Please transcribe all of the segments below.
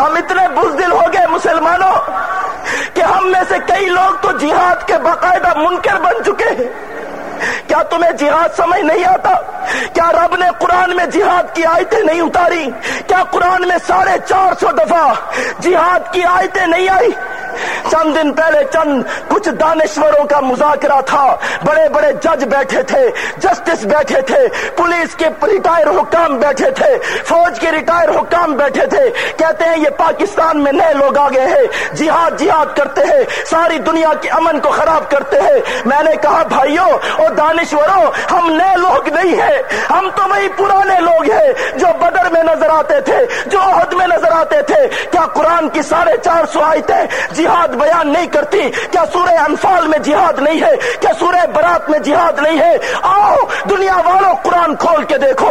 ہم اتنے بزدل ہو گئے مسلمانوں کہ ہم میں سے کئی لوگ تو جہاد کے باقاعدہ منکر بن چکے ہیں۔ کیا تمہیں جہاد سمجھ نہیں آتا؟ کیا رب نے قرآن میں جہاد کی آیتیں نہیں اتاری؟ کیا قرآن میں ساڑھے چار سو دفعہ جہاد کی آیتیں نہیں آئی؟ چند دن پہلے چند کچھ دانشوروں کا مذاکرہ تھا۔ بڑے بڑے جج بیٹھے تھے، جسٹس بیٹھے تھے، پولیس کے ریٹائر حکام بیٹھے تھے، فوج کے ریٹائر حکام بیٹھے تھے۔ کہتے ہیں، یہ پاکستان میں نئے لوگ آگے ہیں۔ جہاد جہاد کرتے ہیں، ساری دنیا کے امن کو خراب کرتے ہیں۔ میں نے کہا، بھائیوں اور دانشوروں، ہم نئے لوگ نہیں ہیں۔ ہم تو وہی پرانے لوگ ہیں جو بدر میں نظر آتے تھے، جو عہد میں نظر آتے تھے۔ کیا قرآن کی ساڑھے چار سو آیتیں جہاد بیان نہیں کرتی؟ کیا سورہ انفال میں جہاد نہیں ہے؟ کیا سورہ برات میں جہاد نہیں ہے؟ آؤ دنیا والوں قرآن کھول کے دیکھو۔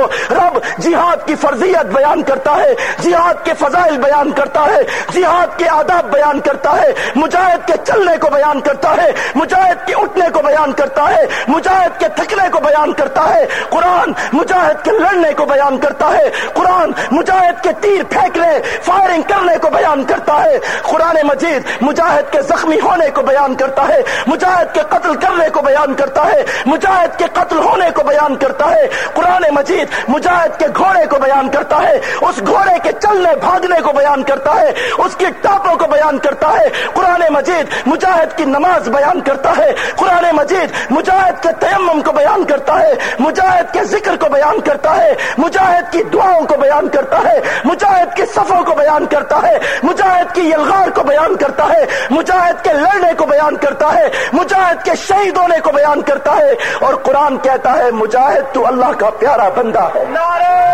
جہاد کی فرضیت بیان کرتا ہے جہاد کے فضائل بیان کرتا ہے جہاد کے آداب بیان کرتا ہے مجاہد کے چلنے کو بیان کرتا ہے مجاہد کے اٹھنے کو بیان کرتا ہے مجاہد کے تھکنے کو بیان کرتا ہے قرآن مجاہد کے لڑنے کو بیان کرتا ہے قرآن مجاہد کے تیر پھینکنے فائرنگ کرنے کو بیان کرتا ہے قرآن مجید مجاہد کے زخمی ہونے کو بیان کرتا ہے مجاہد کے قتل کرنے کو بیان کرتا ہے مجاہد کے قتل ہونے کو بیان کرتا ہے قرآن مجید مجاہد کے گھوڑے کو بیان کرتا ہے اس گھوڑے کے چلنے بھاگنے کو بیان کرتا ہے اس کی ٹاپوں کو بیان کرتا ہے قرآن مجید مجاہد کی نماز بیان کرتا ہے قرآن مجید مجاہد کے تیمم کو بیان کرتا ہے مجاہد کے ذکر کو بیان کرتا ہے مجاہد کی دعاؤں کو بیان کرتا ہے مجاہد کی صفوں کو بیان کرتا ہے مجاہد کی یلغار کو بیان کرتا ہے مجاہد کے لڑنے کو بیان کرتا ہے مجاہد کے شہید ہونے کو بیان کرتا ہے اور قرآن کہتا ہے مجاہد تو اللہ کا پیارا بندہ ہے